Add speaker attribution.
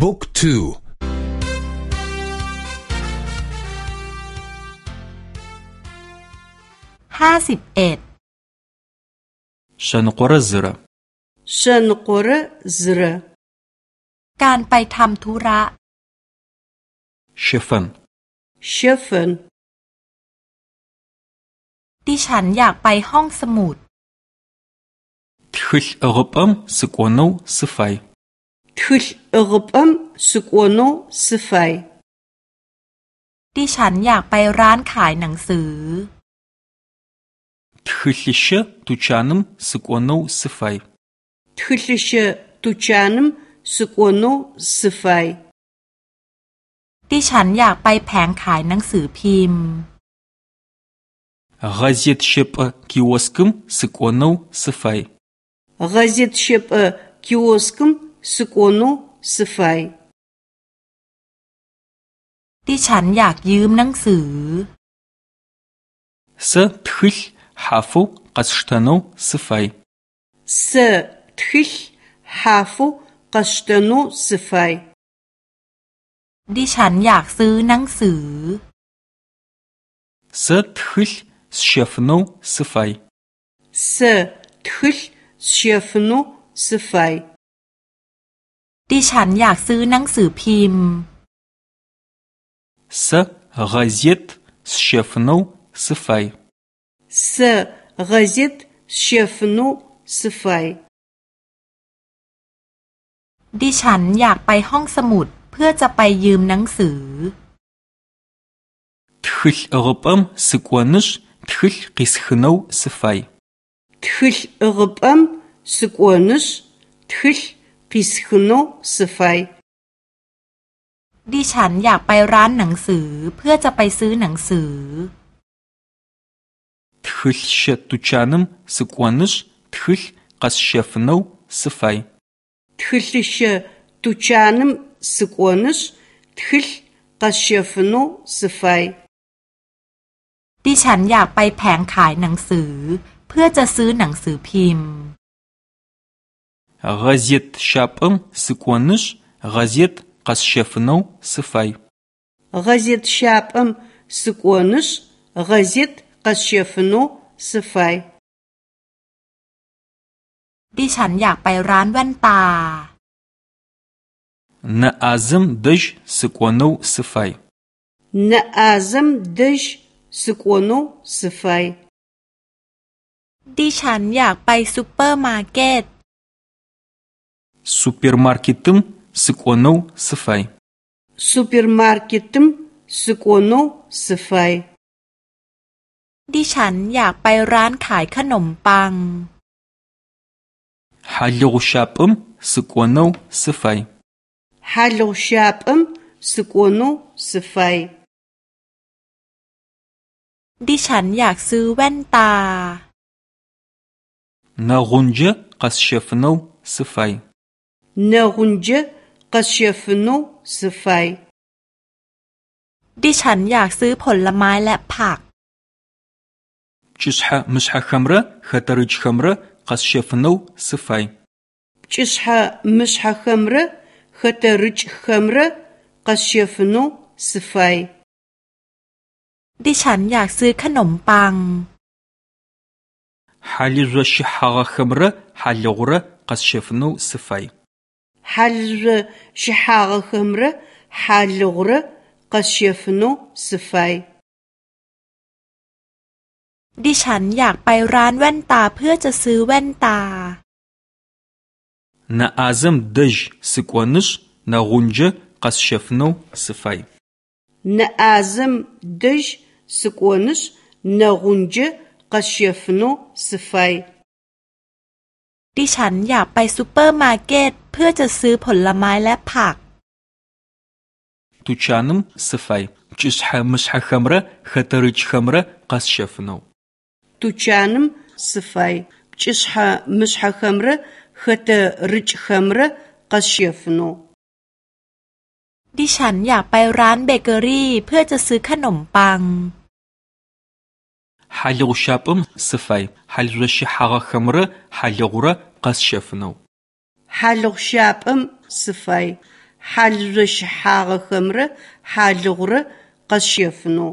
Speaker 1: บุ๊กทู
Speaker 2: ห้าสิบเอ็ด
Speaker 1: ชนกรซระ
Speaker 2: ชนกรซระการไปทำธุระ เชฟันเชฟันดิฉันอยากไปห้องสมุด
Speaker 1: ทิชอรบอัมสกวนูสไฟ
Speaker 2: тхылъ ӏыгъыпӏэм сыкӏонэу сыфай. ดิฉันอยากไปร้านขายหนังสือ
Speaker 1: тхылъышэ тучаным сыкӏонэу сыфай.
Speaker 2: тхылъышэ тучаным сыкӏонэу сыфай. ดิฉันอยากไปแผงขายหนังสือพิมพ์
Speaker 1: газет щепӏэ киоскым сыкӏонэу сыфай.
Speaker 2: газет щепӏэ киоскым сыкӏону сыфай ดิฉันอยากยืมหนังสือ
Speaker 1: Сэ тхылъ хьафэу къэсщтэнэу сыфай.
Speaker 2: Сэ тхылъ хьафэу къэсщтэнэу сыфай. ดิฉันอยากซื้อหนังสือ
Speaker 1: Сэ тхылъ сщэфынэу сыфай.
Speaker 2: Сэ тхылъ сщэфынэу сыфай. ดิฉันอยากซื้อหนังสือพิมพ์
Speaker 1: С газет сшефну сфай
Speaker 2: С газет сшефну сфай ดิฉันอยากไปห้องสมุดเพื่อจะไปยืมหนังสือ
Speaker 1: тхылъыгъыпӏэм сыкӏуэнщ тхылъ къисхынэу сыфай.
Speaker 2: тхылъыгъыпӏэм сыкӏуэнщ тхылъ พิสคุโนสฟายดิฉันอยากไปร้านหนังสือเพื่อจะไปซื้อหนังสือ
Speaker 1: ทุลเชตุชานมสกวนชทุลกัสเชฟโนสฟาย
Speaker 2: ทุลเชตุชานมสกวนชทุลกัสเชฟโนสฟายดิฉันอยากไปแผงขายหนังสือ เพื่อจะซื้อหนังสือพิมพ์
Speaker 1: Гъэзет щапӏэм сыкӏоныжь гъэзет къэсщэфынэу сыфай.
Speaker 2: Гъэзет щапӏэм сыкӏоныжь гъэзет къэсщэфынэу сыфай. ดิฉันอยากไปร้านแว่นตา
Speaker 1: Наазым дэж сыкӏонэу сыфай.
Speaker 2: Наазым дэж сыкӏонэу сыфай. ดิฉันอยากไปซูเปอร์มาร์เก็ต
Speaker 1: супермаркетым сыкӏонэу сыфай.
Speaker 2: Супермаркетым сыкӏонэу с ы ฟายดิฉันอยากไปร้านขายขนมปัง
Speaker 1: ฮัลโหลชอปมสกโนสฟาย
Speaker 2: ฮัลโหลชอปมสกโนสฟายดิฉันอยากซื้อแว่นตา
Speaker 1: นาฮุ่นเจกัสเชฟโนสฟาย
Speaker 2: Нэгъунджэ къэсщэфынэу сыфай. ดิฉันอยากซื้อผลไม้และผัก
Speaker 1: КӀышъхьэ-мышъхьэхэмрэ хэтэрыкӀхэмрэ къэсщэфынэу сыфай.
Speaker 2: КӀышъхьэ-мышъхьэхэмрэ хэтэрыкӀхэмрэ къэсщэфынэу сыфай. ดิฉันอยากซื้อขนมปัง
Speaker 1: хьалыжъо-щыхьэгъэхэмрэ хьалыгъурэ къэсщэфынэу сыфай.
Speaker 2: хьалыжъо щыхьагъэхэмрэ хьалыгъурэ к ดิฉันอยากไปร้านแว่นตาเพื่อจะซื้อแว่นตา
Speaker 1: นาอาซัมดจสกวนชนาุนจกัสเชฟโนสฟาย
Speaker 2: นาอาซัมดจสกวนชนาุนจกัสเชฟโนสฟายดิฉันอยากไปซูเปอร์มาร์เก็ตเพื่อจะซื้อผลไม้และผัก
Speaker 1: ตุชานุมสฟัยชิสฮะมิสฮะคัมระฮะตริชคัมระกัสเชฟนโน
Speaker 2: ตุชานุมสฟัยชิสฮะมิสฮะคัมระฮะตริชคัมระกัสเชฟนโนดิฉันอยากไปร้านเบเกอรี่เพื่อจะซื้อขนมปัง
Speaker 1: ฮัลโหลชาปุมสฟัยฮัลโหลชิฮะกะคัมระฮัลโหลระกัสเชฟนโน
Speaker 2: хьалыгъущапӏэм сыфай хьалыжъо щыхьагъэхэмрэ хьалыгъурэ къэсщэфынэу.